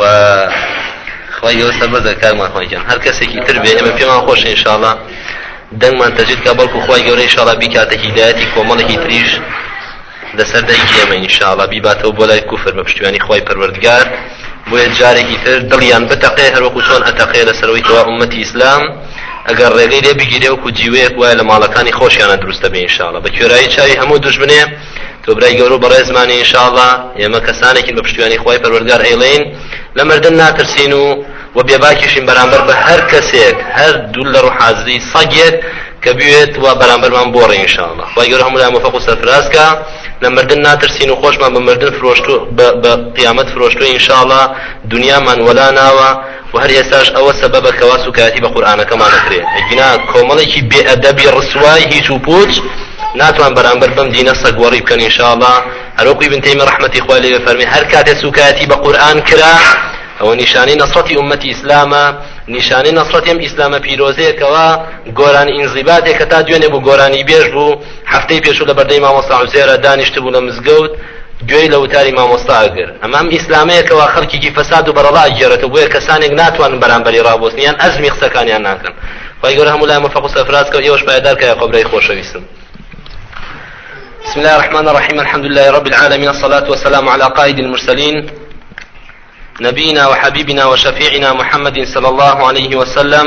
و خوای گەورە سەربەرزە کاک ماکوان گیان هەر کەسێکی تر بێ ئێمە پێمان خۆش انشاءاللە دەنگمان تەجید کە بەڵکو خوای گەورە انشاءاللە بیکاتە هیدایەتی کۆمەڵێکی تریش لەسەر دایکی ئێمە انشاءاللە بیباتەوە بۆ لای کوفر بە پشتیوانی خوای پەروەردگار بۆیە جارێکی تر دڵیان بتەقێ هەروەکو چۆن ئەتەقێ لەسەرەوەی کەوا ئومەتی ئیسلام ئەگەر ڕێگەی لێ بگیرێ وکو جیوەیەک وایە لە ماڵەکانی خۆشیانە دروستە بێ انشاءاللە بە کوێرایی چاوی هەموو دژمنێ تۆ برای گەورە و بەڕێزمانی انشاءاللە ئێمە کەسانێکین بە پشتیوانی خوای پەروەردگار ئەیڵێین لە مردن ناترسین و و بێباکیشین بەرامبەر بە هەر کەسێک هەر دوو لە ڕوو حازری سەگێک کە بوێت و بەرامبەرمان بۆ ڕێ انشاءاللە خوای گەورە هەموو لامۆفەق و سەرفرازکە لە مردن ناترسین و خۆشمان بە مردن فرۆشتو بە قیامەت فرۆشتو انشاءاللە دنیامان وەلا ناوە وە هەر ئێستاش ئەوە سەبەبە کەوا سوکایەتی بە قورئانەکەمان ئەکرێ ئەگینا کۆمەڵێکی بێ ئەدەبی ڕسوای هیچ و پوچ ناتوان بەرامبەر بەم دینە سەگ وەڕی بکەن ان شاء اللە هەروەکو ابن تیمیە ڕەحمەتی خوای لێ فەرمی هەر کاتێ سوکایەتی بە قورئان کرا ئەوە نیشانەی نەسرەتی ئومەتی ئیسلامە نیشانەی نەسرەتی ئەم ئیسلامە پیرۆزەیە کەوا گۆرانی ئینزیباتێکە تا دوێنێ بوو گۆرانی بێژ بوو هەفتەی پێشوو لە بەردەی مامۆستا عوزێرە دانیشتبوو لە مزگەوت گوێی لە وتاری مامۆستا ئەگرت ئەمە ئەم ئیسلامەیە کەوا خەڵکێکی فەساد و بەڕەڵا ئەگێڕێتەوە بۆیە کەسانێک ناتوانن بەرامبەری ڕابوەستن یان ئەزمی قسەکانیان ناکەن خوای گەورە هەموو لای مفەق و سەرفراز کەو ئێوەش پایدار کە یاقۆب برای خۆشەویستم بسم الله الرحمن الرحيم الحمد لله رب العالمين الصلاة والسلام على قائد المرسلين نبينا وحبيبنا وشفيعنا محمد صلى الله عليه وسلم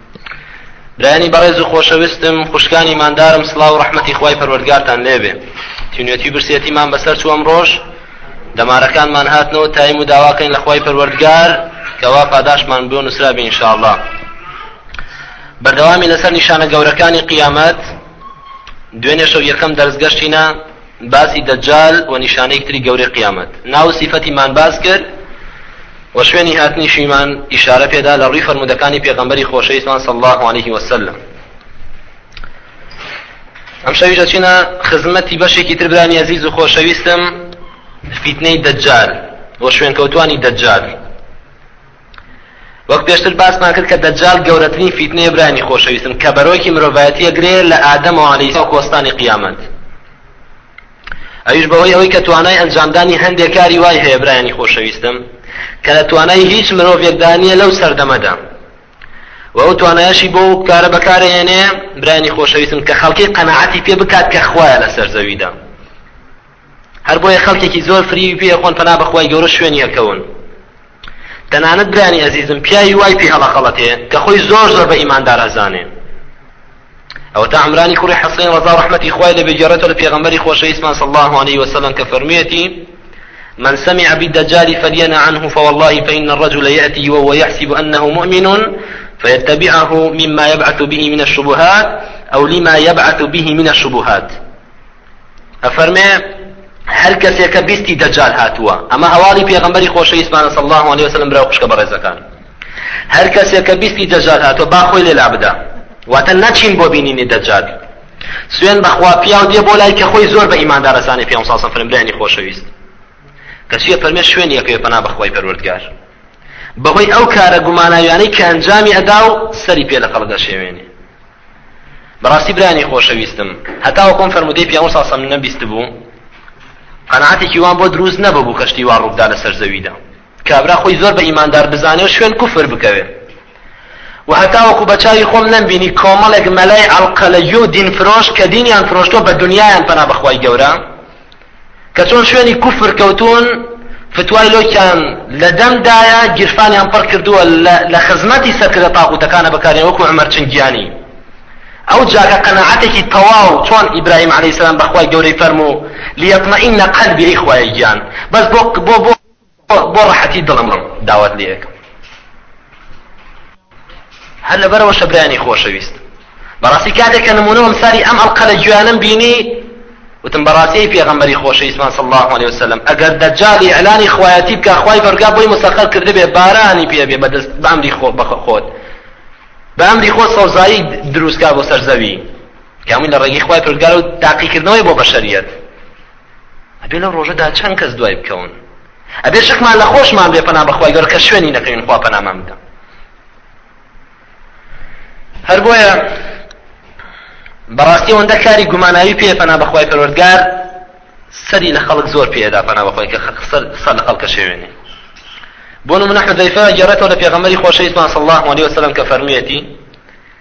برایانی بەڕێز و خۆشەویستم خوشکانی ماندارم سلااو ڕحمەتی خی پەروەردگارتان لێبێ تینوێتی برسێتیمان بەسەر چوو ئەم ڕۆژ دەمارەکانمان هاتنەوە تایم و داواکەین لە خی پەروەردگار کەوا پاداشمان بۆ نووسرابی انشاءله بەردەوامی لەسەر نیشانە گەورەکانی قیامەت دوێنێ شەو یەکەم دەرزگەشتینە باسی دەجال و نیشانەیک تری گەورەی قیامەت ناو و سیفەتی مان باس کرد و شوێنی هاتنیشیمان ئیشارە پێدا لە ڕووی فەرموودەکانی پێغەمبەری خۆشەویستمان صلی الله علیه و سلم ئەم شەویش دەچینە خزمەتی بەشێکی تر برانی عزیز و خۆشەویستم فیتنەی دەجال و شوێنکەوتوانی دەجال وەک پێشتر باسمان کرد کە دەجال گەورەترین فیتنەیە برانی خۆشەویستم کە بەرۆکی مرۆڤایەتیە گرێ لە ئادەمەوە عەلەیهی سەلام کۆستانی قیامەت ئەویش بەوەی ئەوەی کە توانای ئەنجامدانی هەندێک کاری وای هەیە برایانی خۆشەویستم کە لە توانای هیچ مرۆڤێکدا نییە لەو سەردەمەدا و ئەو توانایشی بۆ کارە بەکارهێنێ برانی خۆشەویستم کە خەڵکی قەنەعەتی پێ بکات کە خوایە لەسەر زەویدا هەر بۆیە خەڵکێکی زۆر فریوی پێ ئەخۆن پەنا بەخوای گەورە شوێنی ئەکەون تەنانەت برانی ئەزیزم پیاوی وای پێ هەڵەخەڵەتێ کە خۆی زۆر زۆر بە ئیماندار ئەزانێ ئەوە تا عمرانی کوڕی حەسەین ڕەزا ڕەحمەتی خوای لە بێگەڕێتە لە پێغەمبەری خۆشەویستمان صلی الله علیه وسلم کە فەرموویەتی من سمع بالدجال فلين عنه فوالله فإن الرجل يأتي وهو يحسب أنه مؤمن فيتبعه مما يبعث به من الشبهات أو لما يبعث به من الشبهات ئەفەرمێ، هەر کەسێ کە بیستی دەجال هاتووە، ئەمە هەواڵی پێغەمبەری خۆشەویستمانە صلی اللە علیە وسلم برا و خوشکە بەڕێزەکان، هەر کەسێ کە بیستی دەجال هاتووە با خۆی لێ لابدا، واتە نەچین بۆ بینینی دەجال، سوێن بەخوا پیاو دێ بۆ لای کە خۆی زۆر بە ئیمان دارەسانی پێ ساسم فرم برانی خۆشەویست کە سوێ فەرمێ شوێن یەکەوێ پەنا بەخوای پەروەردگار بەهۆی ئەو کارە گوماناویانەی کە ئەنجامی ئەدا و سەری پێ لە قەڵ دەشێوێنێ بەڕاستی برانی خۆشەویستم هەتاوەکو ئەم فەرموودەی پێغەمبەر صلی الله علیه و سلم نەبیستبوو قەناعەتێکی وام بۆ دروست نەبوو کە شتی وا ڕووبدا لەسەر زەویدا کابرا خۆی زۆر بە ئیماندار بزانێ و شوێن کوفر بکەوێ و هەتاوەکو بە چاوی خۆم نەمبینی کۆمەڵێک مەلای عەڵقەلەیی و دین فرۆش کە دینیان فرۆشتووە بە دنیایان پەنا بەخوای گەورە کە چۆن شوێنی کوفر کەوتون فتوای لۆکیان لە دەمدایە گیرفانیان پڕ کردووە لە خزمەتی سەرکردە تاغوتەکانە بەکارێن وەکو عمر چنگیانی ئەو جاکە قەنەعەتێکی تەواو چۆن ئیبراهیم عەلەیهی سەلام بەخوای گەورەی فەرموو لیەطمئن قەلبی ئەی خوایە گیان بەس بۆ بۆ بۆ بۆ ڕەحەتی دڵم بڵێ داوات لێ ئەکەم هەر لەبەرەوەشە برانی خۆشەویست بەڕاستی کاتێک کە نمونە ئەمساری ئەم ئەڵقە لە گویانم بینی وتم بەڕاستی پێغەمبەری خۆشەویستمان صلی الله علیه وسلم ئەگەر دەجال ئیعلانی خوایەتی بکە خوای بەرگا بۆی مسەخەر کردبێ بارانی پێ بێ بەدەست بە ئەمری خۆ بەخە خۆت بە ئەمری خۆ سەوزایی دروستکا بۆ سەر زەوی کامل لە ڕێگەی خوای پرگار و تاقیکردنەوەی بۆ بەشەریەت ئەبێ لەو ڕۆژەدا چەند کەس دوای بکەون ئەبێ شکمان لە خۆشمان بێ پەنا بەخوای گەۆر کە شوێنی نەکەین خوا پەنامان بدەم هەر بۆیە بەڕاستی ئەوەندە کاری گوماناوی پێ پەنا بەخوای پەروەردگار سەری لە خەڵک زۆر پێدا پەنا بەخوای کە سەر لە خەڵکە شێوێنێ بۆ منە حەزەیفە گەڕێتەوە لە پێغەمەری خۆشەویستمان صلی الله عليه وسلم کە فەرمیەتی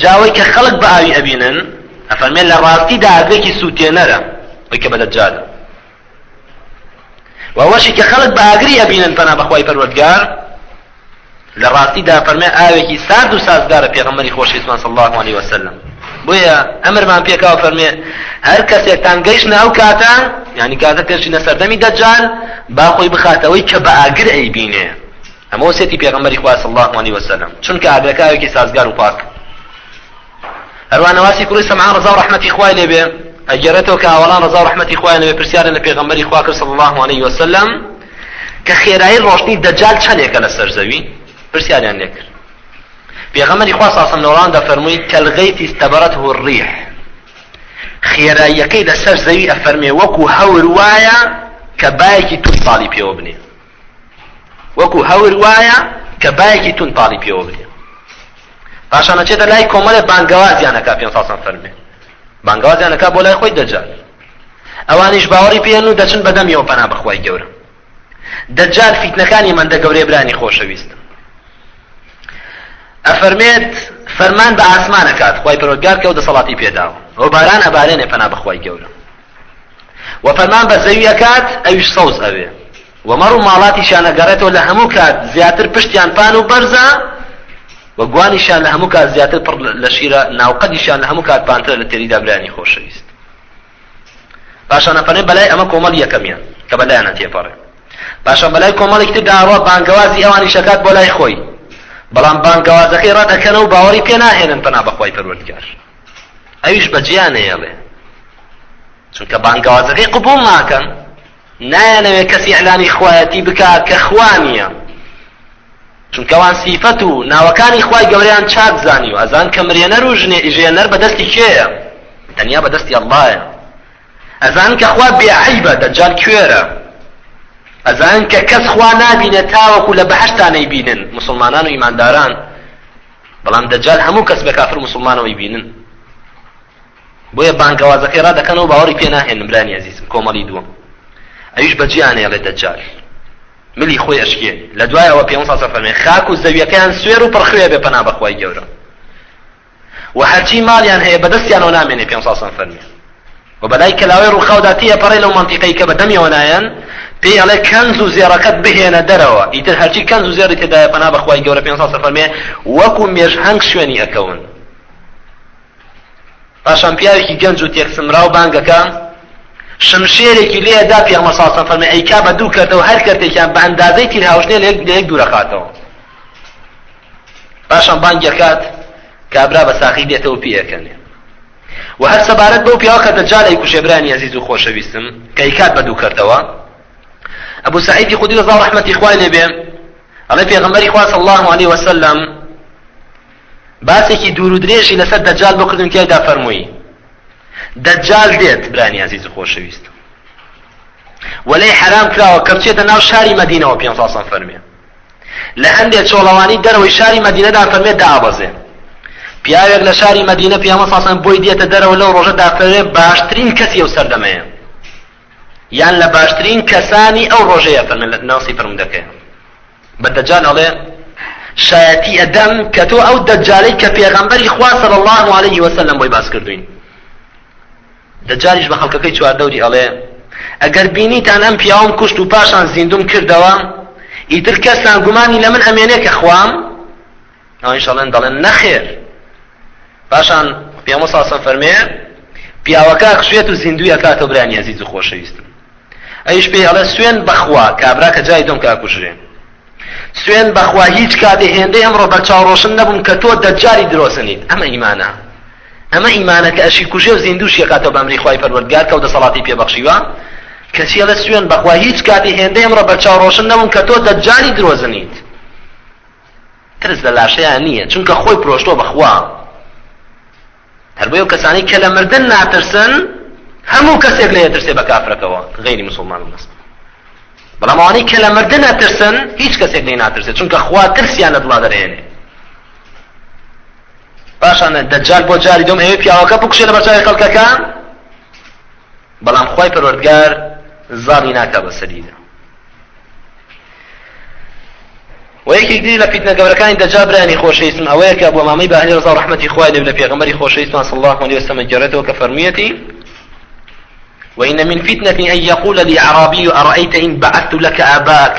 جا ئەوەی کە خەڵک بە ئاوی ئەبینن ئەفەرمێ لە ڕاستیدا ئاگرێکی سووتێنەرە ئەوەی کە بە دەجالە و ئەوەشی کە خەڵک بە ئاگری ئەبینن پەنا بەخوای پەروەردگار لە ڕاستیدا فەرمێ ئاوێکی سارد و سازگارە پێغەمبەری خۆشەویستمان صلی الله علیه وسلم بۆیە ئەمرمان پێکاو فەرمێ هەر کەسێکتان گەیشتنە ئەو کاتە یعنی کاتە پێشینە سەردەمی دەجال با خۆی بخاتەوەی کە بە ئاگر ئەیبینێ ئەمە وەسیەتی پێغەمبەری خوایە صلی اللە علیە وسلم چونکە ئاگرەکە ئاوێکی سازگار و پاک هەروە نەواسی کوڕی سەمعان ڕەزا و ڕەحمەتی خوای لێبێ ئەگەرێتەوە کە ئاوەڵان ڕەزا و ڕەحمەتی خوای لێبێ پرسیارە لە پێغەمبەری خوا کرد صلی اللە علیە وسلم کە خێرایی ڕۆشنی دەجال چەندێکە لەسەر زەوی پرسیاریان لێ کرد پێغەمبەری خوا ساسم لە وەڵامدا فەرمووی کەلغەیتی استەبەرەت هو الريح خێراییەکەی لەسەر زەوی ئەفەرمێ وەکو هەور وایە کە بایەکی تو ساڵی پێوە بنێ وەکو هەور وایە کە بایەکی تون پاڵی پێوە بدێ پاشان ئەچێتە لای کۆمەلێ بانگەوازیان ئەکا پێ ساسان فەرمێ بانگەوازیان ئەکا بۆ لای خۆی دەجال ئەوانیش باوەڕی پێن و دەچن بەدەمیەوە پەنا بەخوای گەورە دەجال فیتنەکانی مەندە گەورەی برانی خۆشەویست ئەفەرمێت فەرمان بە ئاسمانەکات خی پەرۆگار کە و دەسەڵاتی پێداوە ئەو باران ئەبارێنێ پەنا بەخوای گەورە وە پەرمان بە زەوی ئەکات ئەویش سەوز ئەوێ وە مەڕ و ماڵاتیشان ئەگەڕێتەوە لە هەموو کات زیاتر پشتیان پان و بەرزە وە گوانیشان لە هەموو کات زیاتر پڕ لە شیرە ناوقەدیشان لە هەموو کات پانترە لە تێری دابرانی خۆشەویست پاشانە پەرێ بەلای ئەمە کۆمەڵ یەکەمیان کە بەلایانە تێپەڕێ پاشان بەلای کۆمەڵێک تر داڕوە بانگەوازی ئەوانی شەکات بۆ لای خۆی بەڵام بانگەوازەکەی ڕەت ئەکەنەوە باوەڕی پێ ناهێنن پەنا بەخوای پەروەردگار ئەویش بە جیا نەیەڵێ چونکە بانگەوازەکەی قبول ناکەن نایەنەوێ کەسی ئەلامی خوایەتی بکا کە خوا نییە چونکەوان سیفەت و ناوەکانی خوای گەوریان چاک زانی و ئەزان کە مرێنەر و ژێنەر بەدەستی کێیە تەنیا بەدەستی ئەڵایە ئەزان کە خوا بێعیبە دەجال کوێرە ئەزان کە کەس خوا نابینە تاوەکو لە بەهشتانەی بینن مسلمانان و ئیمانداران بەڵام دەجال هەموو کەس بە کافر موسڵمانەوەی بینن بۆیە بانگەوازەکەی ڕادەکەنەوە باوەڕی پێ ناهێنن برانی ئەزیزم کۆمەڵی دووەم ئەویش بەجێ ئەنێڵێ دەجال ملی خۆی ئەشکێ لە دوای ئەوە پێ ساسە فەرمێ خاک و زەویەکەیان سوێر و پڕخوێ بێ پەنا بەخوای گەورە و هەرچی ماڵیان هەیە بەدەستیانەوە نامێنێ پێ ساسان فەرمێ و بەلای کەلاوەی ڕووخاودا تێئەپەڕێ لەو مەنتیقەی کە بەدەمیەوە نایەن، پێی ئەڵێ کەنز و زێڕەکەت بهێنە دەرەوە، ئیتر هەرچی کەنز و زێڕی تێدایە پەنا بە خوای گەورە پێنسەد ئەفەرمێ وەکو مێژهەنگ شوێنی ئەکەون. پاشان پیاوێکی گەنج و تێکسمراو بانگەکە شمشێرێکی لێ دا پێغمە ساسم فەرمی ئەی کا بە دوو کردەوە هەر کردێکیان بە ئەندازەی تیر هاوشنێ لە یەک دوورەخاتەوە پاشان بانگەکات کابرا بە ساقی دێتەوە پێەکەنێ وە هەر سەبارەت بەو پیاوە کە دەجال ئەیکوشێ برانی ئەزیز و خۆشەویستم کە ئەیکات بە دوو کەرتەوە ئەبو سعیدی خودی رضا و رحمەتی خوای لێ بێ ئەڵێ پێغەمبەری خوا صلی الله علیه وسلم باسێکی دوور و درێژی لەسەر دەجال بۆ کردن تیایدا فەرمووی دەجال دێت برانی ئەزیز و خۆشەویست وەلەی حەرام کراوە کە بچێتە ناو شاری مەدینەوە پێ ساسان فەرمێ لە هەندێ چۆڵەوانی دەرەوەی شاری مەدینەدا فەرمێ دابەزێ. پیاوێک لە شاری مەدینە پیامە ساسان بۆی دێتە دەرەوە لەو ڕۆژە دافەرێ باشترین کەسی ئەو سەردەمەیە یان لە باشترین کەسانی ئەو ڕۆژەیە فەرمێ لە ناسی فەرم دەکەێ بە دەجال ئەڵێ شایەتی ئەدەم کە تۆ ئەو دەجالەی کە پێغەمبەری خوا صلی الله علیه وسلم بۆی باس کردوین دەجالیش بە خەڵکەکەی چواردەوری ئەڵێ، ئەگەر بینیتان ئەم پیاوەم کوشت و پاشان زیندووم کردەوە، ئیتر کەستان گومانی لە من ئەمێنێ کە خوام؟ ئەوانیش ئەڵێن، دەڵێن، نەخێر. پاشان پێغەمبەر صلی اللە علیە و فەرمێ، پیاوەکە ئەکشێت و زیندووی ئەکاتەوە برانی ئەزیز و خۆشەویستم. ئەویش پێی ئەڵێ، سوێن بەخوا کابرا کە جاری دۆم کە ئەکوژرێ. سوێند بەخوا هیچ کاتێ هێندەی ئەمڕۆ بەرچاو ڕۆشن نەبووم کە تۆ دەجالی درۆزنیت ئەمە ئیمانە ئەمە ئیمانە کە ئەشی کوژێ و زیندوش یەکاتۆ بەمری خوای پەروەردگار کە و دەسەڵاتی پێبەخشیوە کەچی ئەڵێ سوێن بەخوا هیچ کاتی هێندەی ئەمڕۆ بەرچاو ڕۆشن نەبووم کە تۆ دەجالی درۆزنیت ترس لە لاشەیان نییە چونکە خۆی پرۆشتۆ بەخوا هەر بۆیە ئەو کەسانەی کە لە مردن ناترسن هەموو کەسێک لێ ئەترسێ بە کافرەکەوە کە غەیری مسوڵمان و نەسڵ بەڵام ئەوانەی کە لە مردن ئەترسن هیچ کەسێک لێ ناترسێت چونکە خوا ترسیان لە دڵا دەرێنێ پاشان دەجال بۆ جاری دۆم ئەوێ پیاوەکە بکوشێ لە بەرچاوی خەڵکەکان بەڵام خوای پەروەردگار زاڵی ناکا بەسەریدا و یەکێک دی لە پیتنە گەورەکانی دەجا برانی خۆشەویستم ئەوەیە کە بۆ مامەی بەهلی ڕزا و ڕەحمەتی خوای لێ لە پێغەمبەری خۆشەویستمان صلی الله علیه وسلم گەڕێتەوە کە فەرموویەتی وإن من فتنة أن يقول لي أعرابي أرأيت إن بعثت لك أباك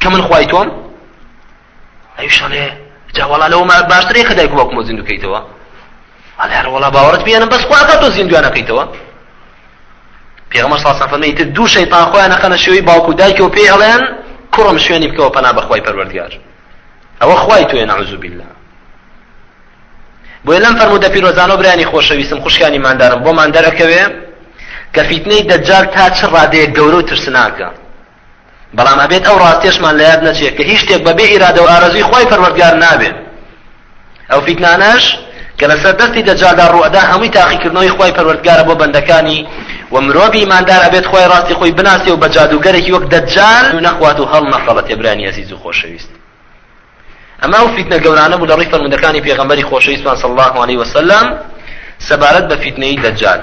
کە من خوای تۆم ئەویش ئەڵێ جا وەڵا لەوە باشترێ کە دایک وەکمە زیندوو کەیتەوە ئەڵێ هەر وەڵا باوەڕت پێیانە بەس خوا کە تۆ زیندویان نەکەیتەوە پێغەمبەر صلی الله علیه و دوو شەیطان خۆیان نەخەنە شوێی باوک و دایکەوە پێی ئەڵێن کوڕم شوێنی بکەوە پەنا بەخوای پەروەردگار ئەوە خوای تۆیە نعوذ بالله بۆیە لەم فەرموودە پیرۆزانە برانی خۆشەویستم خوشکانی ماندارم بۆمان دەرەکەوێ کە فیتنەی دەجال تا چ ڕادەیە گەورە و ترسناکە بەڵام ئەبێت ئەو ڕاستیەشمان لەیاد نەچێت کە هیچ شتێک بەبێ ئیرادە و ئارەزوی خۆی پەروەردگار نابێت ئەو فیتنانەش کە لەسەر دەستی دەجالدا ڕوئەدا هەمووی تاقیکردنەوەی خۆی پەروەردگارە بۆ بەندەکانی و مرۆڤی ئیماندار ئەبێت خۆی ڕاستی خۆی بناسی و بە جادوگەرێکی وەک دەجال و نەخوات و هەڵ نەخەڵەتێ برانی ئەزیز و خۆشەویست ئەما و فیتنە گەورانە بوو لە ڕی فەرمودەکانی پێغەمبەری خۆشەویستمان صلی الله عليه وسلم سەبارەت بە فیتنەی دەجال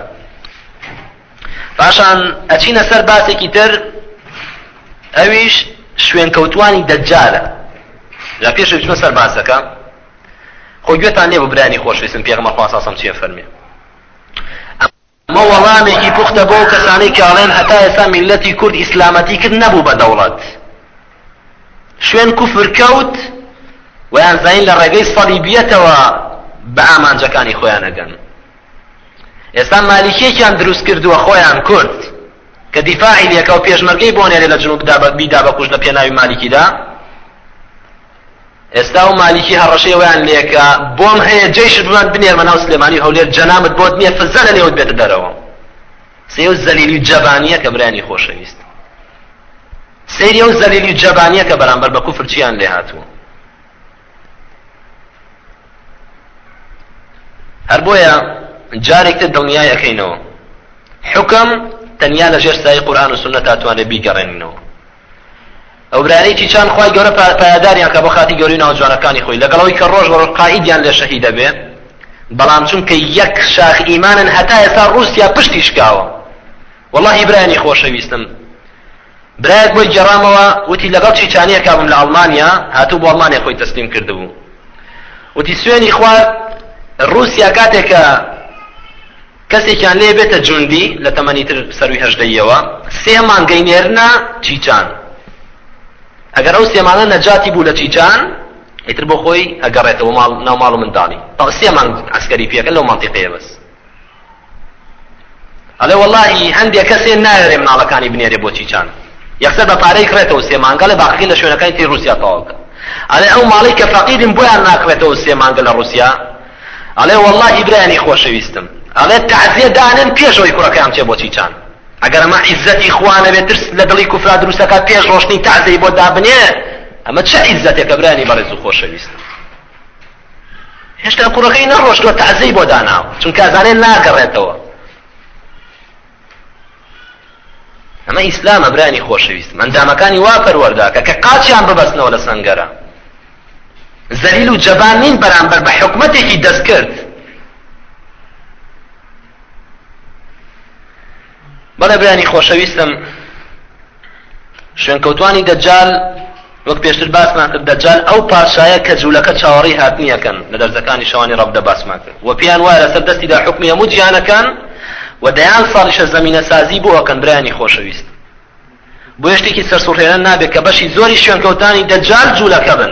پاشان ئەچینە سەر باسێکی تر ئەویش شوێنکەوتوانی دەجالە جا پێش بچمە سەر باسەکە خۆ گوێتان لێ بۆ برانی خۆشویستم پێغمە خواسەسم چیە فەرمێ ئەمە وەڵامێکی پوختە بۆ کەسانی کاڵێن هەتا ئێستا میلەتی کورد ئیسلامەتی کرد نەبوو بە دەوڵەت شوێن کوفر کەوت ویان زین لە ڕێگەی سەلیبیەتەوە بە ئامانجەکانی خۆیانەگەن ئێستا مالیکیەکیان دروست کردووە خۆیان کورد کە دیفاعی لەکە و پێشمەرگەی بۆ نێرێ لە جنوبدا بە بیدا بە کوش لە پێناوی مالیکیدا ئێستا و مالیکی هەڕەشەی ویان لێکە بۆم هەیە جێش بمان بنێرمە ناو سلێمانی هەولێر جەنامت بۆت نییە فزە لە نێوت بێتە دەرەوە سێ و زەلیلی جەبانیە کە برانی خۆشەویست سری و زەلیلی جەبانیە کە بەرامبەر بە کوفر چیان لێ هاتووە هەر بۆیە جارێک تر دڵنیای ئەکەینەوە حکم تەنیا لە ژێر سای قورآن و سنە تاتوانێت بیگەڕێنینەوە ئەو برانەی چیچان خخوای گەورە پایداریان کە بۆ خاتی گەوری ناوجوانەکانی خۆی لەگەڵەوەی کە ڕۆژ بەڕۆژ قائیدیان لێ شەهی دەبێ بەڵام چونکە یەک شاخ ئیمانن هەتا ئێستا ڕوسیا پشتی شکاوە واللهی برانی خۆشەویستم برایەک بۆی گێڕامەوە وتی لەگەڵ چیچانیەکا بووم لە ئەڵمانیا هاتوو بۆ ئەڵمانیا خۆی تەسلیم کردبوو وتی سوێنی خوارد رووسیا کاتێک کە کەسێکیان لێ بێتە جوندی لە تەمەنی تر سەروی هەژدەیەوە سێ مانگەی نێرنە چیچان ئەگەر ئەو سێمانە نەجاتی بوو لە چیچان ئیتر بۆ خۆی ئەگەڕێتەوە ماڵ ناو ماڵ و منداڵی تا سێ مانگ عسکەری پێکە لەو مانتیقەیە بەس ئەڵێ وەڵاهی هەندێ کەسێ نایەرێ مناڵەکانی بنێرێ بۆ چیچان یەخسەر بە پارەی کڕێتەوە سێ مانگە لە باقی لە شوێنەکانی تری رووسیا تەواوکە ئەڵێ ئەو ماڵی کە فەقیرن بۆیان ناکڕێتەوە سێ مانگە لە رووسیا ئەڵێ وەڵاهی برایانی خۆشەویستم ئەڵێ تەعزیە دانن پێشەوەی کوڕەکەیان چێ بۆ چیچان ئەگەر ئەمە عیزەتی خوانەوێت ترس لە دڵی کوفرا دروستەکە پێش ڕۆشتنی تەعزەی بۆ دابنێ ئەمە چه عیزەتێکە برانی بەڕێز و خۆشەویستم هێشتا کوڕەکەی نەڕۆشتوە تەعزەی بۆ داناوە چونکە ئەزانێت ناگەڕێتەوە ئەمە ئیسلامە برانی خۆشەویستم ئەنجامەکانی وا پەروەرداکە کە قاچیان ببەستنەوە لە سەنگەرە زەلیل و جەبان نین بەرامبەر بە حکومەتێکی دەستکرد بەڵێ برانی خۆشەویستم شوێنکەوتوانی دەجال وەک پێشتر باسمان کرد دەجال ئەو پاشایە کە جوولەکە چاوەڕی هاتنیەکەن لە دەرزەکانی شەوانی ڕەبدە باسمان کرد و پێیان وایە لەسەر دەستیدا حکمی هەموو جیانەکان و دەیان ساڵیشە زمینە سازی بۆ ئەکەن برایانی خۆشەویست بۆ یشتێکی سەرسوڕهێنە نابێت کە بەشی زۆری شوێنکەوتانی دەجال جوولەکە بن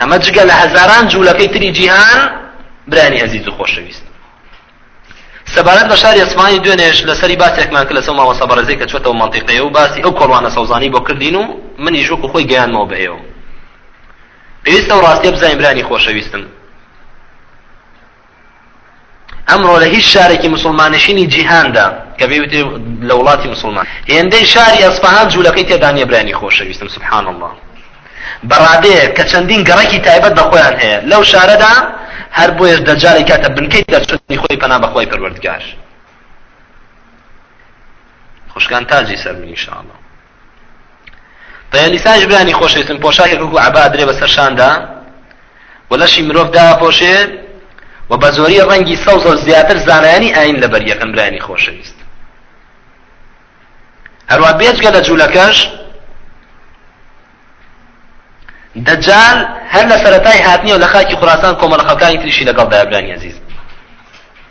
ئەمە جگە لە هەزاران جوولەکەی تری جیهان برانی ئەزیز و خۆشەویست سەبارەت بە شاری ئەسمانی دوێنێش لەسەری باسێکمان کە لە سەو ماوە سەبارەزێک کە چۆتەوە منتیقەیە و باسی ئەو کۆڵوانە سەوزانی بۆ کردین و منی ژوک و خۆی گەیانمەوە بە ئێوە پێویستە و ڕاستیە بزانین برانی خۆشەویستم ئەمڕۆ لە هیچ شارێکی موسڵماننشینی جیهاندا کە بێوتێ لە وڵاتی موسڵمان هێندەی شاری ئەسفەهان جوولەکەی تێدا نیە برانی خۆشەویستم سبحان الله بەڕادەیە کە چەندین گەڕەکی تایبەت بە خۆیان هەیە لەو شارەدا هەر بۆیش دەجارێک کاتە بنکەی دەرچنی خۆی پەنا بەخوای پەروەردگار خوشکان تاجی سەر من انشاءالله طیالیساش برانی خۆشەویستم پۆشاکی کوک و عەبا درێ بەسەر شاندا و لەشی مرۆڤ داپۆشێ و بە زۆری ڕەنگی سەوزە و زیاتر زانایانی ئاین لەبەر یەکەم برانی خۆشەویست هەروە بێجگە لە جوولەکەش دەجال هەر لە سەرەتای هاتنیەوە لە خاکی خوراسان کۆمەڵە خەڵکانی تریشی لەگەڵ دابرانی عزیز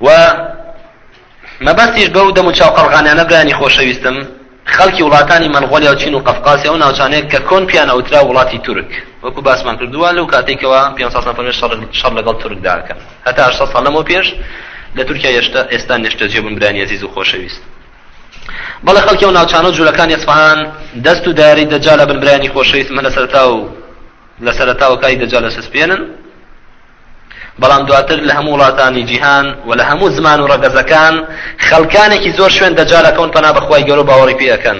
و مەبەستیش بەو دەم و چاو قەڵغانیانە برانی خۆشەویستم خەڵکی وڵاتانی مەنغۆلیا و چین و قەفقاسی ئەو ناوچانەیە کە کۆن پیان ئەوترا وڵاتی تورک وەکو باسمان کردووە لەو کاتێکەوە پێ ساڵ فەرمێ شەڕ لەگەڵ تورک داکەن هەتا هەشتا ساڵ لەمەوە پێش لە تورکیا هێشتا ئێستا نیشتەجێ بوون برانی عزیز و خۆشەویست بەڵە خەڵکی و ناوچانە و جوولەکانی ئەسفهان دەست و داری دەجا لە بنبرانی خۆشەویست من لە سەرتا و لە سەرتاوە کاری دەجا لە سسپێنن بەڵام دواتر لە هەموو وڵاتانی جیهان و لە هەموو زمان و ڕەگەزەکان خەڵکانێکی زۆر شوێن دەجالەکەون پەنا بەخوای گەورە باوەڕی پێەکەن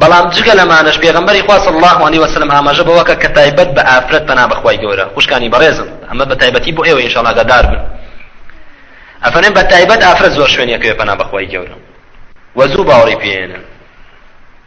بەڵام جگە لەمانش پێغمبەری خوا صلی الله علیه وسلم ئاماژە بەوەکە کە تایبەت بە ئافرەت پەنا بەخوای گەورە خوشکانی بەڕێزم ئەمە بە تایبەتی بۆ ئێوە ئینشاءالله گەدار بن ئەفەنێن بە تایبەت ئافرەت زۆر شوێنەکەوێ پەنا بەخوای گەورە وە زوو باوەڕی پێێنن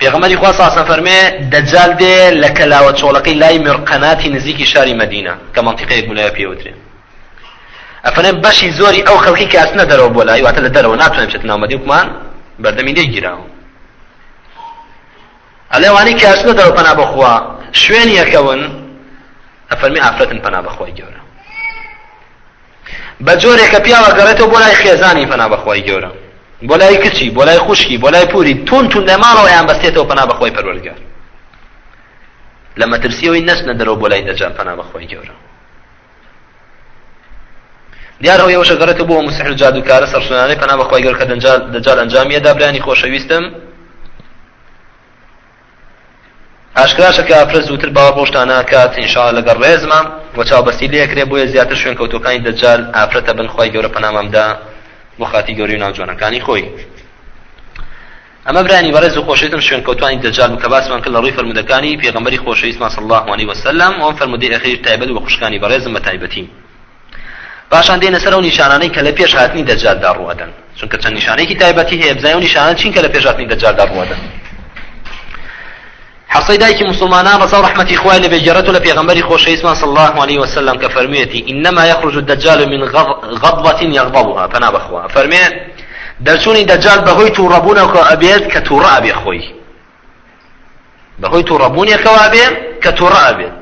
پێغەمبەری خوا صلی اللە علیە وسلم فەرمێ دەجال دێ لە کەلاوە چۆڵەکەی لای مرقەناتی نزیکی شاری مەدینە کە مەنتیقەیەک بوو لای پێوترێ ئەفەرێن بەشی زۆری ئەو خەڵکی کە ئەچنە دەرەوە بۆ لای واتە لە دەرەوە ناتوانێت بچێت ناو مەدینە وکمان بەردەمی لێ گیراوە ئەلێوانی کە ئەچنە دەرەوە پەنا بەخوا شوێن یەکەون ئەفەرمی ئافرەتن پەنا بەخوای گەورە بەجۆرێک کە پیاو ئەگەڕێتەوە بۆ لای خێزانی پەنا بەخوای گەورە بۆ لای کچی بۆ لای خوشکی بۆ لای پوری تون تون لە ماڵەوە ئەیان بەستێتەوە پەنا بەخوای پەروەردگار لە مەترسیەوەی نەچنە دەرەوە بۆ لای دەجال پەنا بەخوای گەورە دیار ئەو یەوەشە گەڕێتە بۆ مسحر جادوکارە سەرسونانەی پەنا بەخوای گەورە کە دەجال ئەنجامیە دابرانی خۆشەویستم ئاشکراشە کە فرە زووتر باوەڕ بەو شتانە ئەکات ان شاءاللە لەگەڵ ڕێزما وە چاوبەستی لێ ئەکرێ بۆیە زیاتر شوێنکەوتوەکانی دەجال ئافرەتە بن خوای گەورە پەنامان بدا بۆ خاتی گەوری و ناو جوانەکانی خۆی ئەمە برانی بەڕێز و خۆشیتم شوێن کەوتانی دەجال و کە باسمان کرد لە ڕووی فرمودەکانی پێغەمبەری خۆشەویستمان صلی الله علیه وسلم ئەم فرمودەی ئەخیر تایبەت بە خوشکانی بەڕێزم بە تایبەتی پاشان دێنە سەر ئەو نیشانانەی کە لە پێش هاتنی دەجالدا ڕووەدەن چونکە چەند نیشانەیەکی تایبەتی هەیە بزای ئەو نیشانە چین کە لە پێش هاتنی دەجالدا ڕووەدەن حەسەی دایکی مسلمانان ڕەزا و ڕەحمەتی خوای لە بێگەرەت و لە پێغەمبەری خۆشەویستمان صلی الله علیه وسلم کە فەرموویەتی انما یخرج الدجال من غضبة یغضبها پەنا بەخوا فەرمێ دەرچوونی دەجال بەهۆی تووڕەبوونەوە ئەبێت کە تووڕە ئەبێ خۆی بەهۆی تووڕەبوونێکەوە ئەبێ کە تووڕە ئەبێت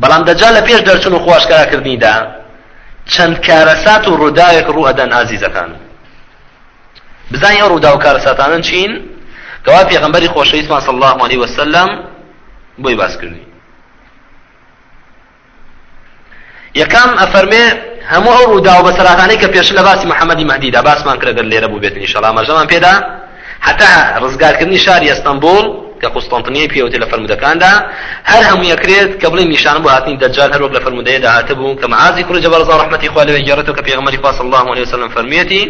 بەڵام دەجا لە پێش دەرچون و خواشکاراکردنیدا چەند کارەسات و ڕووداوێک ڕوو ئەدەن ئازیزەکان بزانین ئەو ڕوودا و کارەساتانن چین کەوا پێغەمبەری خۆشەویستمان صلی الله علیه وسلم بۆی باسکردنی یەکەم، ئەفەرمێ، هەموو ئەو ڕووداوە بەسەرهاتانەی کە پێشتر لە باسی محەمەدی مەهدیدا باسمان کرد ئەگەر لێرە بووبێت ان شاءاللە ئاماژەمان پێدا هەتا ڕزگارکردنی شاری ئەستەنبوڵ کە قوستەنتنیەی پێوەتی لە فەرمودەکاندا هەر هەموو یەکرێت کە بڵێ نیشانە بۆ هاتنی دەجال هەروەک لە فەرمودەیەدا هاتبوو کە معازی کوڕی جەبەر ڕەزا ڕەحمەتی خوا لەوێ گێڕێتەوە کە پێغەمبەری خوا صلی الله علیه وسلم فەرموویەتی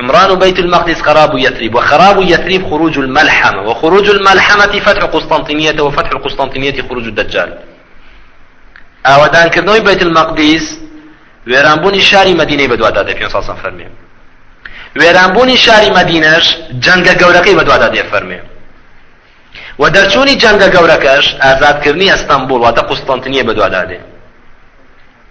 عمران بيت المقدس خراب يثرب وخراب يثرب خروج الملحمة وخروج الملحمة فتح قسطنطينية وفتح القسطنطينية خروج الدجال ئاوەدانکردنەوەی بەیت المەقدیس وێرانبوونی شاری مەدینەی بەدوادا دێ پێ ساسان فەرمێ وێرانبوونی شاری مەدینەش جەنگە گەورەکەی بەدوادا دێ فەرمێ و دەرچوونی جەنگە گەورەکەش ئازادکردنی ئەستەمبول واتە قوستەنتنیە بەدوادا دێ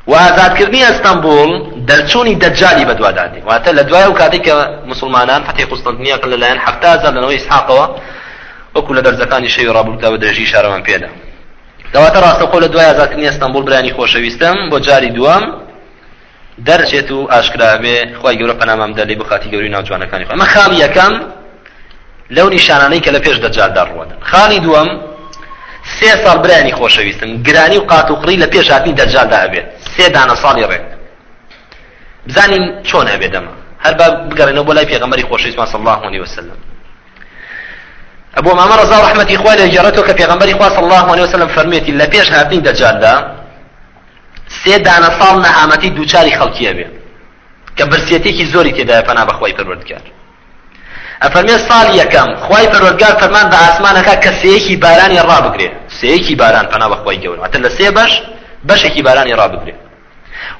وە ئازادکردنی ئەستەنبوڵ دەرچوونی دەجالی بەدوادا دێ واتە لە دوای ئەو کاتەی کە موسڵمانان فەتحی قوستەنتنیە کە لەلایەن حەفتا هەزار لەنەوەی ئیسحاقەوە وەکو لە دەرزەکانی شەوی ڕابردوودا بە درێژی شارەوان پێدا کەواتە ڕاستەخۆ لە دوای ئازادکردنی ئەستەنبوڵ برانی خۆشەویستم بۆ جاری دووەم دەرچێت و ئاشکرابێ خی گەورە پەنامام دەلی بخاتی گەوری ناوجوانەکانی خۆ ئەمە خاڵ یەکەم لەو نیشانانەی کە لە پێش دەجالدا ڕووەدەن خاڵی دووەم سێ ساڵ برایانی خۆشەویستم گرانی و قات و قڕی لە پێش هاتنی دەجالدا ئەبێت سێ دانە ساڵی ڕێک بزانین چۆن ئەبێ دەمە هەر با بگەڕێنەوە بۆ لای پێغەمبەری خۆشەویستمان صلی الله علیه وسلم ابو امامه رضا رحمه اخوان اجرته کە پێغەمبەری خوا صلی الله علیه وسلم فەرمێتی لە پێش هاتنی دەجالدا سێ دانە ساڵ نەهامەتی دووچاری خەڵکیە بێ کە برسیەتێکی زۆری تێدایە پەنا بەخوای پەروەردگار ئەفەرمێ ساڵی یەکەم خوای پەروەردگار فەرمان بە ئاسمان ئەکا کە سێیەکی بارانی ڕابگرێ سێیەکی باران پەنا بە خوای گەورە واتە لە سێ بەش بەشێکی بارانی ڕابگرێ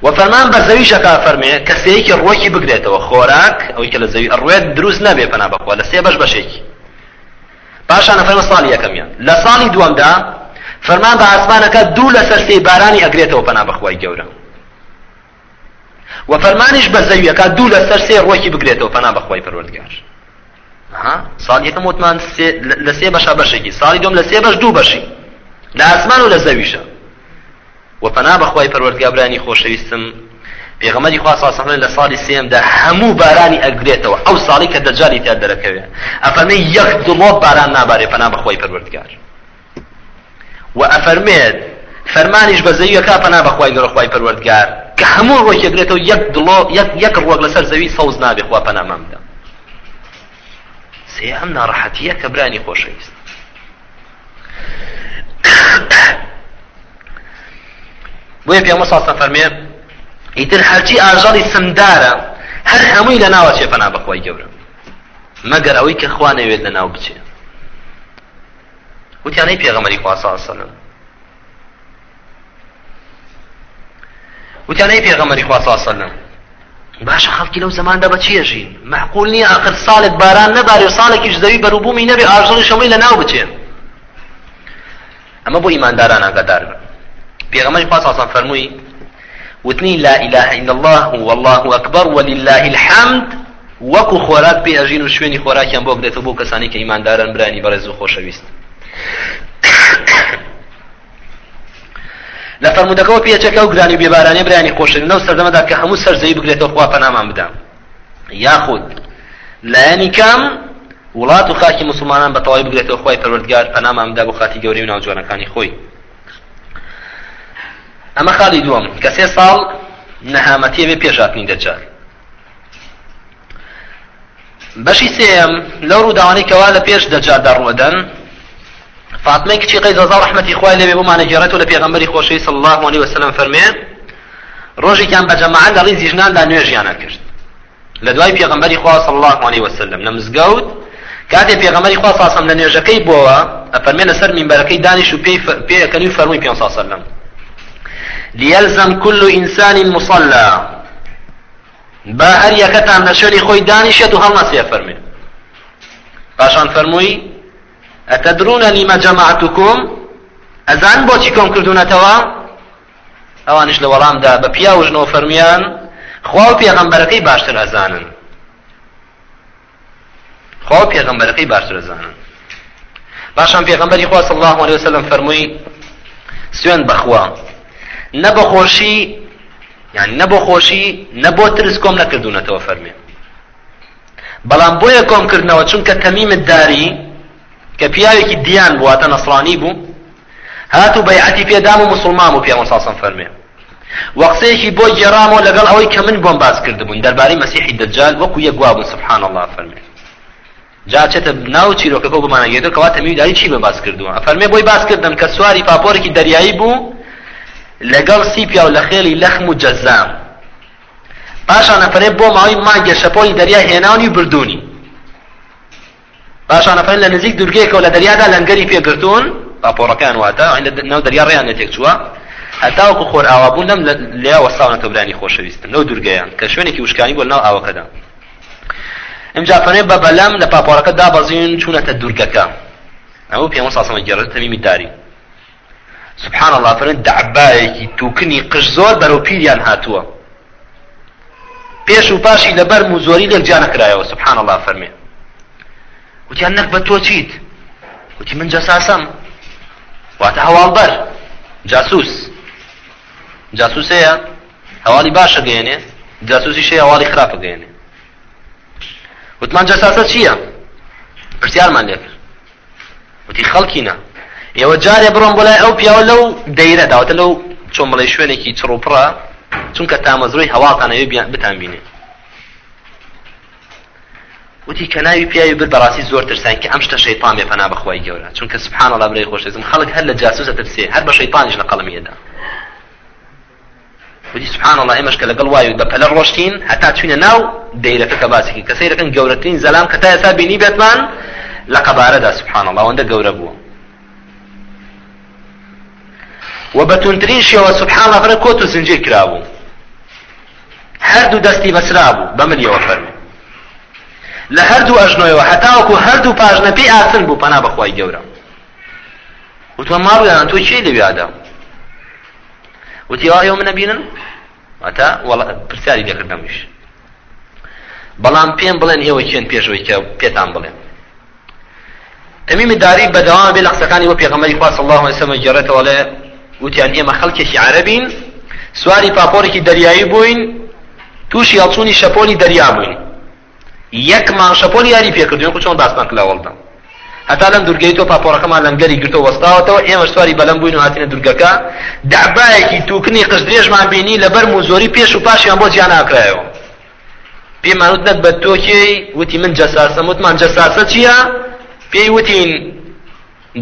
و فەرمان بە زەویش ئەکا فەرمێ کە سێیەکی ڕۆکی بگرێتەوە خۆراک ئەوەی کە لە زەوی ئەڕوێت دروست نەبێ پەنا بە خوا لە سێ بەش بەشێکی پاشان ئەفەرمە ساڵی یەکەمیان لە ساڵی دووەمدا فەرمان بە ئاسمان ئەکا دوو لەسەر سێی بارانی ئەگرێتەوە پەنا بە خوای گەورە وە فەرمانیش بە زەوی ئەکات دوو لەسەر سێ ڕۆکی بگرێتەوە پەنا بەخوای پەروەردگار ها ساڵ یەکەم وتمان لە سێ بەشە بەشێکی ساڵی دوم لە سێ بەش دوو بەشی لە ئاسمان و لە زەویشە و پەنا بەخوای پەروەردگار برانی خۆشەویستم پێغەمەری خوا ساسەمە لە ساڵی سێمدا هەموو بارانی ئەگرێتەوە ئەو ساڵی کە دەجاری تیا دەرەکەوێ ئەفەمە یەک دڵۆپ باران نابارێ پەنا بەخوای پەروەردگار وە ئەفەرمێت، فەرمانیش بە زەوی ئەکا پەنا بە خوای گەورە خوای پەروەردگار کە هەموو ڕوەکی ئەگرێتەوە یەک دڵۆ یەک یەک ڕوەک لەسەر زەوی سەوز نابێ خوا پەنامان بدە سێ ئەم ناڕەحەتیە کە برانی خۆشەویست بۆیە پێمە ساسە فەرمێ ئیتر هەرچی ئاژەڵی سمدارە هەر هەمووی لە ناوە چێ پەنا بەخوای گەورە مەگەر ئەوەی کە خوانەوێت لە ناو بچێت وتیان ئەی پێغەمبەری خوا صلی اللە علیە وسلم وتیان ئەی پێغەمبەری خوا صلی اللە علیە وسلم باشە خەڵکی لەو زەماندا بە چیە ژین معقول نییە ئاخر ساڵێک باران نەبارێ و ساڵێکیش زەوی بەروبوومی نەبێ ئاژەڵی شەمەی لە ناو بچێن ئەمە بۆ ئیمانداران ئاگادار بن پێغەمەری پاساسان فەرمووی وتنی لا إله إلا الله والله أكبر ولله الحمد وەکو خۆراک پێی ئەژین و شوێنی خۆراکیان بۆ بدێتەوە بۆ کەسانی کە ئیماندارن برانی بەڕێز و خۆشەویست لە فەرمودەکەەوە پێچەکە و گرانی بێبارانە برانی خۆشن نەو سەردەمەدا کە هەموو سەرزەی بگرێتەوە خوا پەنامان بدام یاخود لایەنی کام وڵات و خاکی مسلمانان بە تەواوی بگرێتەوە خی پەروەردگار پەنامان بدا بۆ خاتی گەوری و ناوجوانەکانی خۆی ئەمە خاڵی دووەم کە سێ ساڵ نەهامەتیە بێ پێشاتنی دەجار بەشی سێم لەو ڕووداوانەی کەوا لە پێش دەجاردا ڕوەدەن فاتمەی کچی قەی زەزا ڕحمەتی خوای لەوێ بۆمانە گێڕێت و لە پێغەمبەری خۆشەوی صلی الله علیه وسلم فەرمێ ڕۆژێکیان بە جەماعەت لە ڕیزی ژناندا نوێژیانە کرد لە دوای پێغەمبەری خوا صلی الله علیه وسلم لە مزگەوت کاتێ پێغەمبەری خوا ساسەم لە نوێژەکەی بۆوە ئەفەرمێ لەسەر مینبەرەکەی دانیش و پێی پێ ئەکەنی و فەرمووی پێ ساسەلم لیەلزەم کل و ئینسانی مصلا با هەر یەکەتان لە شوێنی خۆی دانیشێت و هەڵنەسێ فەرمێ پاشان فەرمووی ئەتەدرونە لیمە جەماعتکم ئەزان بۆچی کۆم کردوونەتەوە ئەوانش لە وەڵامدا بە پیاوژنەوە فەرمیان خوا و پێغەمبەرەکەی باشتر ئەزانن خوا و پێغەمبەرەکەی باشتر ئەزانن پاشان پێغەمبەری خوا صلی الله علیه وسلم فەرمووی سوێن بەخوا نە بە خۆشی یعنی نە بۆ خۆشی نە بۆ ترس کۆم نەکردوونەتەوە فەرمێ بەڵام بۆیە کۆم کردنەوە چونکە تەمیمت داری کە پیاوێکی دیان بوواتە نەسرانی بوو هات و بەیعەتی پێ دام و موسڵمان بوو، پێغەمبەر صلی اللە علیە و سەلەم فەرمێ و قسەیەکی بۆ گێڕامەوە لەگەڵ ئەوەی کە من بۆم باس کردبوون دەربارەی مەسیحی دەجال وەکو یەک وا بوون سبحان اللە فەرمێ جا چێتە ناو چیرۆکەکە و بمانەگەێتەوە کەوا تەمیمداری چی بە باس کردووە ئەفەرمێ بۆی باس کردم کە سواری پاپۆرێکی دەریایی بوو لەگەڵ سی پیاو لە خێلی لەخم و جەزام پاشان ئەفەرێ بۆ ماوەی مانگێ شەپۆلی دەریا هێناونی و بردوونی پاشان ئەفەرمێت لە نزیک دوورگەیەکەوە لە دەریادا لەنگەری پێ گرتوون، پاپۆڕەکەیان واتە ناو دەریا ڕێیان لێ تێکچووە هەتاوەکو خۆرئاوا بوون لەم لێیا وەستاونەتەوە برانی خۆشەویستم لەو دوورگەیان کە شوێنێکی وشکانی بووە لەناو ئاوەکەدا ئینجا فەرمێ بە بەلەم لە پاپۆڕەکە دابەزین چوونەتە دوورگەکە ئەوە پێوە ساسەمە گێڕێت تەمیمی داری سبحان اللە فرن دەعبایەکی تووکنی قژ زۆر بەرەو پیریان هاتووە پێش و پاشی لە بەرم و زۆری لێک جیانەکرایەوە سبحان اللە فەرمێ وتیان نەک بە تۆ چیت وتی من جەساسەم واتە هەواڵبەر جاسوس جاسوس هەیە هەواڵی باشە گەێنێ جاسوسی شەیە هەواڵی خراپە گەێنێ وتمان جەساسە چییە پرسیارمان لێکرد وتی، خەڵکی نا، ئێوە جارێ بڕۆن بۆ لای ئەو پیاوە لەو دەیرەدا، واتە لەو چۆن بڵێی شوێنێکی چڕوپڕە، چونکە تامەزرۆی هەواڵتان ئەوێ بیا بتانبینێ. وتی کە ناوی پیاوی برد بەڕاستی زۆر ترسان کە ئەم شتە شەیطان بێ پەنا بەخوای گەورە چونکە سبحان الله برای خۆشێزم خەڵک هەر لە جاسوسە ترسێ هەر بە شەیطانیش لە قەڵەمیەدا وتی سبحان الله ئێمەش کە لەگەڵ وای بە پەلە ڕۆشتین هەتا چوینە ناو دەیرەکە کە باسێکی کە سەیرەکەن گەورەترین زەلام کە تا ئێستا بینی بێتمان لە قەبارەدا سبحان الله ئەوەندە گەورە بووە و بە تونترین شێوە سبحان الله فرە کۆت و زنجیر کرابوو هەردوو دەستی بەسرا بوو بە ملیەوە فەرمی لە هەردوو ئەژنۆیەوە هەتاوەکو هەردوو پاژنە پێی ئاسن بوو پەنا بەخوای گەورە وتوە ماڕویان تۆ چی لەویادا وتی ئەوە ئێوە منە بینن واتە پرسیاری لێکردەمش بەڵام پێم بڵێن ئێوە چێن پێشەوەی کە پێتان بڵێن تەمیمی داری بەدەوام بێ لە قسەکانی وە پێغەمەری خواست الله وسلم گەڕێتەوەڵێ وتیان ئێمە خەڵکێکی عەرەبین سواری پاپۆرێکی دەریایی بووین تووشی هەڵچوونی شەپۆلی دەریا بووین یەک مانگ شەپۆلی یاری پێکردووین وەکو چۆن باسمان کرد لە ئەوەڵدا. هەتا لەم دوورگەی تۆ پاپۆڕەکەمان لەنگەری گرتو وەستاوەتەوە، ئێمەش سواری بەلەم بووین و هاتینە دوورگەکە، دەعبایەکی تووکنی قژدرێژمان بینی لە بەرم و زۆری پێش و پاشیان بۆ جیا ناکرایەوە. پێمان وت نەگبەت تۆ کێی؟ وتی من جەساسەم، وتمان جەساسە چییە؟ پێی وتین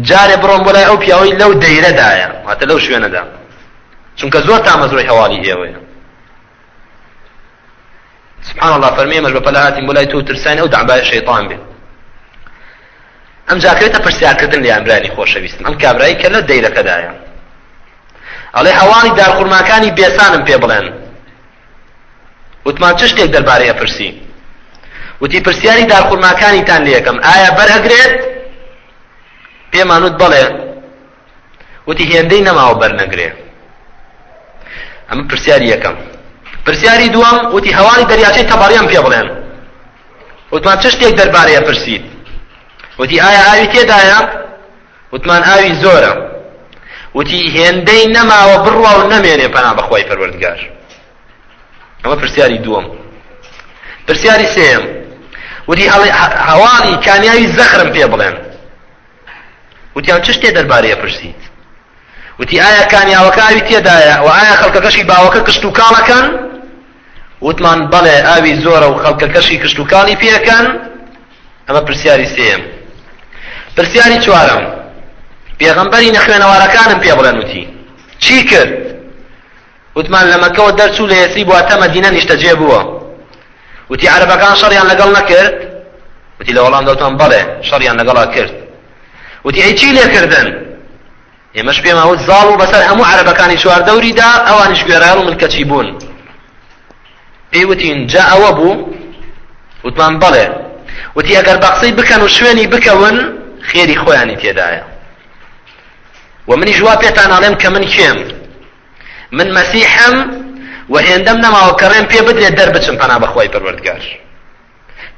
جارێ بڕۆن بۆ لای ئەو پیاوەی لەو دەیرەدایە، واتە لەو شوێنەدا. چونکە زۆر تامەزرۆی هەواڵی ئێوەیە. سبحان اللە فەرمی ئێمەش بە پەلە هاتین بۆ لای تۆ و ترساین ئەو دەعبایە شەیطان بێت ئەم جاکرێتە پرسیارکردن لە یانبرانی خۆشەویستم ئەم کابرایی کە لە دەیرەکەدایە ئەڵێ هەواڵی دارخورماکانی بێسانم پێ بڵێن وتمان چ شتێک دەربارەی ئەپرسی وتی پرسیاری دارخورماکانیتان لە یەکەم ئایا بەرهەگرێت پێمانوت بڵێ وتی هێندەی نەماوە بەرنەگرێ ئەمە پرسیاری یەکەم پرسیاری دووەم وتی هەواڵی دەریاچەی تەبەڕیان پێ بڵێن وتمان چ شتێک دەربارەیە پرسید وتی ئایا ئاوی تێدایە وتمان ئاوی زۆرە وتی هێندەی نەماوە بڕوا و نەمێنێ پەنا بەخوای پەروەردگار ئەمە پرسیاری دووەم پرسیاری سێم وتی هەواڵی کانیاوی زەخرم پێ بڵێن وتیان چ شتێ دەربارەی ئەپرسیت؟ وتی ئایا کانیاوەکە ئاوی تێدایە و ئایا خەڵکەکەشی باوەکە کشت و کاڵەکەن؟ وتمان بەڵێ ئاوی زۆرە و خەڵکەکەشی کشت و کاڵی پێکەن ئەمە پرسیاری سێم پرسیاری چوارم پێغەمبەری نەخوێنەوارەکانم پێ بڵێن وتی چی کرد وتمان لە مەکەوە دەرچوو لە یەسریب واتە مەدینە نیشتەجێ بووە. وتی عەرەبەکان شەڕیان لەگەڵ نەکرد؟ وتی لە وەڵامدا وتمان بەڵێ شەڕیان لەگەڵا کرد. وتی ئەی چی لێ کردن؟ ئێمەش پێمان وت زاڵ و بەسەر هەموو عەرەبەکانی چواردەوریدا ئەوانیش گوێڕایەڵ و ملکەچی بوون. پێی وتین جا ئەوە بوو؟ وتمان بەڵێ. وتی ئەگەر بە قسەی بکەن و شوێنی بکەون خێری خۆیانی تێدایە. و منیش وا پێتان ئاڵێم کە من کێم؟ من مەسیحم و هێندەم نەماوە کە ڕێم پێ بدرێت دەربچم پەنا بەخوای پەروەردگار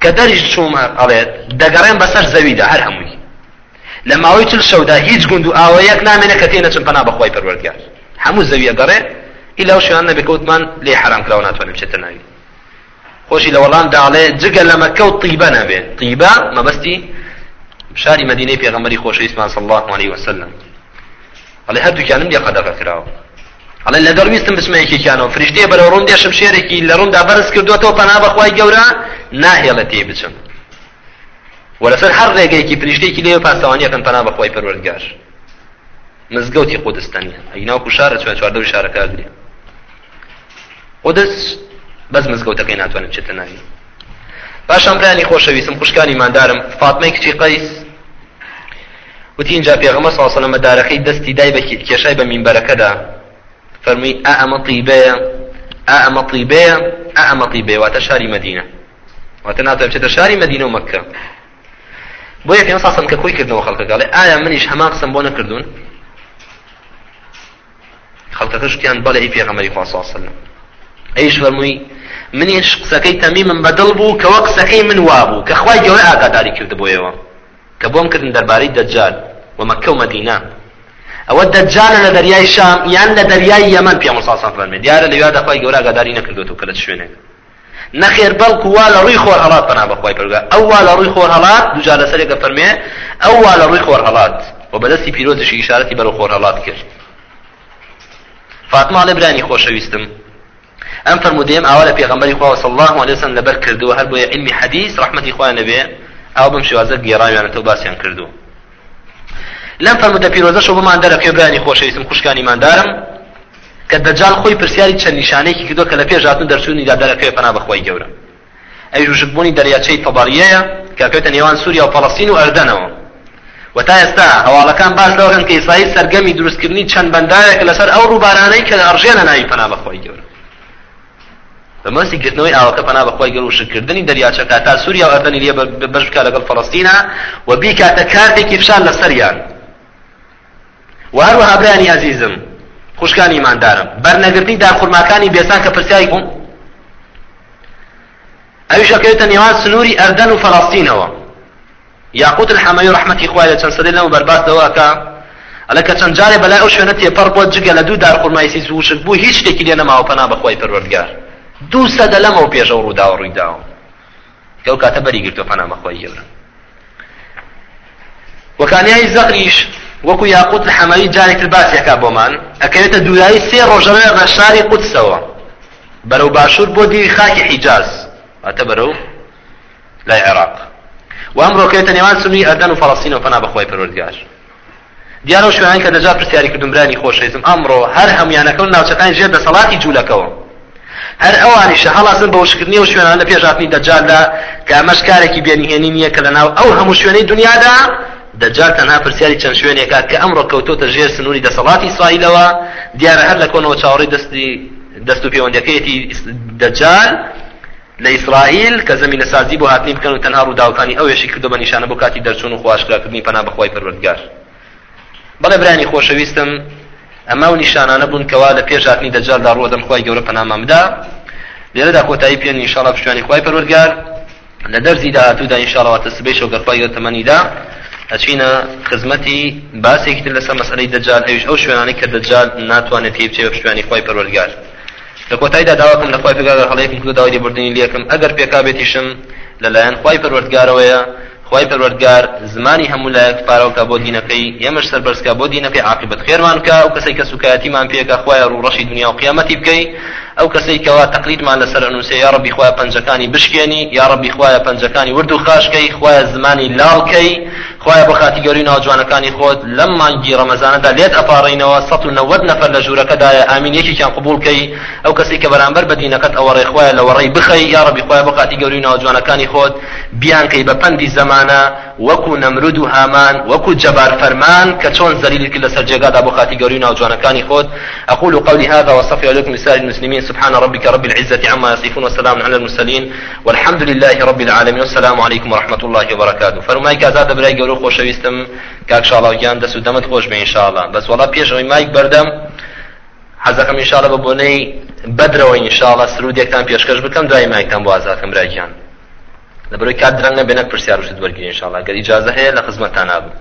کە دەریش چووم ئەڵێت دەگەڕێن بەسەر زەویدا هەر هەمووی لە ماوەی چل شەودا هیچ گوند و ئاوەیەک نامێنە کە تێنەچم پەنا بەخوای پەروەردگار هەموو زەویە گەڕێ ئیلا و شوێنان نەبێت کەوتمان لێ حەرام کراوە ناتوانێت بچێتە ناوی خۆشی لە وەڵامدا ئەڵێ جگە لە مەککە و طیبە نەبێت طیبە مەبەستی شاری مەدینەی پێغەمبەری خۆشەویستمان صلی الله علیه وسلم ئەڵێ هەردووکیانم لێ قەدەغە کراوە ئەڵێ لەگەڵ ویستم بچمە یەکێکیانەوە فریشتەیە بەرەو ڕوون دێشم شێرێکی لە ڕووندا بەرز کردوەتەوە پەنا بەخوای گەورە ناهێڵێت تێ بچم و لەسەر هەر ڕێگەیەکی فریشتێکی لێ پاسەوانیەکەن پەنا بەخوای پەروەردگار مزگەوتی قودستانیە ئەی ناوکو شارە چوار چواردەوری شارەکە دێ قودس بەس مزگەوتەکەی ناتوانێت بچێتە ناوی پاشان برانی خۆشەویستم خوشکانی مادارم فاتمەی کچی قەیس وتی اینجا پێغەمە ساسەلە مەدارەکەی دەستی دای بە کێشای بە مینبەرەکەدا فەرمووی ئا ئەمە طیبەیە ئا ئەمە طیبەیە ئا ئەمە طیبەیە واتە شاری مەدینە واتە ناتوانێت بچێتە شاری مەدینە و مەکە بۆ یەکەم ساسم کە کۆی کردنەوە خەڵکەکەڵێ ئایا منیش هەمان قسم بۆ نەکردوون خەڵکەکەش وتیان، بەڵێ ئەی پێغەمبەری خوا صلی اللە علیە وسلم، ئەویش فەرمووی، منیش قسەکەی تەمیمم بە دڵ بوو، کەوا قسەکەی من وابوو، کە خوای گەورە ئاگاداری کردبوویەوە، کە بۆم کردن دەربارەی دەجال و مەککە و مەدینە، ئەوە دەجالە لە دەریای شام یان لە دەریای یەمەن، پێغەمبەر صلی اللە علیە وسلم فەرمووی، دیارە لەویادا خوای گەورە ئاگاداری نەکردووەتەوە کە لە چ شوێنێکە. نەخێر بەڵکو وا لە ڕووی خۆرهەڵات پەنا بەخوای پەروەردگار ئەو وا لە ڕووی خۆرهەڵات دووجار لەسەرێک دەفەرمێ ئەو وا لە ڕووی خۆرهەڵات و بەدەستی پیرۆزیشی ئیشارەتی بەرەو خۆرهەڵات کرد فاتمە ئەڵێ برانی خۆشەویستم ئەم فەرمودەیەم ئاوا لە پێغەمبەری خوا صلی الله علیه وسلم لەبەر کردووە هەر بۆیە علمی حەدیث ڕەحمەتی خوایان لەبێ ئاو بەم شێوازە گێڕاویانەتەوە باسیان کردووە لەم فەرمودە پیرۆزەشەوە بۆمان دەرەخێ برانی خۆشەویستم خوشکانی ماندارم کە دەجال خۆی پرسیاری چەند نیشانەیەکی کردو کە لە پێش هاتن دەرچوونیدا دەرەخێ پەنا بەخوای گەورە ئەی ژوشکبوونی دەریاچەی تەبەڕیەیە کە کەوتە نێوان سووریا و فەڵەستین و ئەردەنەوە و تا ئێستا هەواڵەکان باس لەوەکەن کە ئیسرائیل سەرگەمی دروستکردنی چەند بەنداوێک لەسەر ئەو ڕووبارانەی کە ئەڕژێنە ناوی پەنا بەخوای گەورە بە مەرجی گرتنەوەی ئاوەکە پەنا بە خوای گەورە و شککردنی دەریاچەکە تا سووریا و ئەردەنی لێ بەش بکات لەگەڵ فەڵەستینە و بیکاتە کارتێکی فشار لەسەریان و هەروەها برانی ئەزیزم خوشکانی ئیماندارم بەرنەگرتنی دارخورماکانی بێسان کە پرسیاری بووم ئەویش ئەکەوێتە نێوان سنووری ئەردەن و فەڵەستینەوە یاقوت الحەمەوی ڕەحمەتی خوای لە چەند سەدەی لەمەوبەر باس لەوە ئەکا ئەڵێ کە چەند جارێ بەلای ئەو شوێنە تێپەڕ بووە جگە لە دوو دارخورمای سیس و وشک بوو هیچ شتێکی لێ نەماوە پەنا بە خوای پەروەردگار دوو سەدە لەمەو پێش ئەو ڕووداوە ڕووی داوە کە ئەو کاتە بەری گرتوە پەنا بە خوای گەورە وەکانیایی زەغریش وەکو یاقوت الحەمەوی جارێکتر باسیەکە بۆمان ئەکەوێتە دوورایی سێ ڕۆژەوە بە شاری قودسەوە بەرەو باشوور بۆ دیوی خاکی حیجاز واتە بەرەو لای عێراق و ئەم رۆکێتە نێوان سنووری ئەردەن و فەڵەستینەوە پەنا بەخوای پەروەردگار دیارە و شوێنانی کە دەجار پرسیاری کردم برانی خۆشەویستم ئەمڕۆ هەر هەمویانەکەون ناوچەکانی ژێر دەسەڵاتی جوولەکەوە هەر ئەوانیشە هەڵاسن بە وشکردنی و شوێنان لە پێشاتنی دەجاردا کە ئەمەش کارێکی بێنهێنی نییە کە لە ناو ئەو هەموو شوێنەی دنیادا دەجار تەنها پرسیاری چەند شوێنێکە کە ئەمڕۆ کەوتۆتە ژێر سنووری دەسەڵاتی ئیسرائیلەوە دیارە هەر لە کۆنەوە چاوەڕی دەستی دەست و پەیوەندەکەیەتی دەجار لە ئیسرائیل کە زەمینەسازی بۆ هاتنی بکەن و تەنها ڕووداوەکانی ئەوێشی کردووە بە نیشانە بۆ کاتی دەرچوون و خوئاشکراکردنی پەنا بە خوای پەروەردگار. بەڵێ برایانی خۆشەویستم ئەمە ئەو نیشانانە بوون کەوا لە پێش هاتنی دەجالدا ڕووەدەن خوای گەورە پەنامان بدا لێرەدا کۆتایی پێێن ئینشاڵا پشتیوانی خوای پەروەردگار لە دەرزی داهاتوودا ئینشاڵەوە تە سبەی شەو گەرخوای گەورە تەمەنیدا ئەچینە خزمەتی باسێکی تر لەسەر مەسئلەی دەجال ئەویش ئەو شوێنانەی کە دەجال ناتوانێت تێی بچێت بە پشتیوانی خوای پەروەردگار لە کۆتایدا داواکەم لە خوای پێکا گەر هەڵەیەکم کردو داوای لێبوردنی لێکم ئەگەر پێکا بێتیشم لەلایەن خوای پەروەردگارەوەیە خوای پەروەردگار زمانی هەموو لایەک فارەوکە بۆ دینەکەی ئێمەش سەربەرزکە بۆ دینەکەی عاقبەت خێرمان کە ئەو کەسەی کە سوکایەتیمان پێکە خوای ڕوو ڕەشی دنیا و قیامەتی بکەی ئەو کەسەی کەوا تەقلیدمان لەسەر ئەنووسێ یا ڕەبی خوای پەنجەکانی بشکێنی یا ڕەبی خوایە پەنجەکانی ورد و خاشکەی خوایە زمانی لاڵکەی خوایە بۆ خاتری گەورەی ناوە جوانەکانی خۆت لەم مانگی ڕەمەزانەدا لێت ئەپاڕێینەوە سەد و نەوەد نەفەر لە ژوورەکەدایە ئامین یەکێکیان قبوڵ کەی ئەو کەسەی کە بەرامبەر بە دینەکەت ئەوەڕێ خوایە لەوەڕێی بخەی یاڕەبی خوایە بۆ خاتری گەورەی ناوە جوانەکانی خۆت بیانکەی بە پەندی زەمانە وەکو نەمرود و هامان وەکو جەبار فەرمان کە چۆن زەلیلت کرد لەسەر جێگادا بۆ خاتری گەورەی ناوە جوانەکانی خۆت اقول قولي هذا واستغفر لكم لسائر المسلمين سبحان ربك رب العزة عما يصفون وسلام على المرسلين والحمد للە رب العالمین والسلام علیکم ورحمة الله وبرکاته فەرمایک ئازادە برای گەورە و خۆشەویستم کاک شاڵاو گیان دەست و دەمت خۆش بێ انشاءاللە بەس وەڵا پێش ئەوەی مایک بەردەم حەزەکەم انشاءاللە بە بۆنەی بەدرەوە انشاءاللە سرودێکتان پێشکەش بکەم دوای مایکتان بۆ ئازادکەم برای گیان لەبەرەوەی کات درەنگە بێنە پرسیار وشت وەرگری انشاءاللە گەر ئیجازە هەیە لە خزمەتتان نابم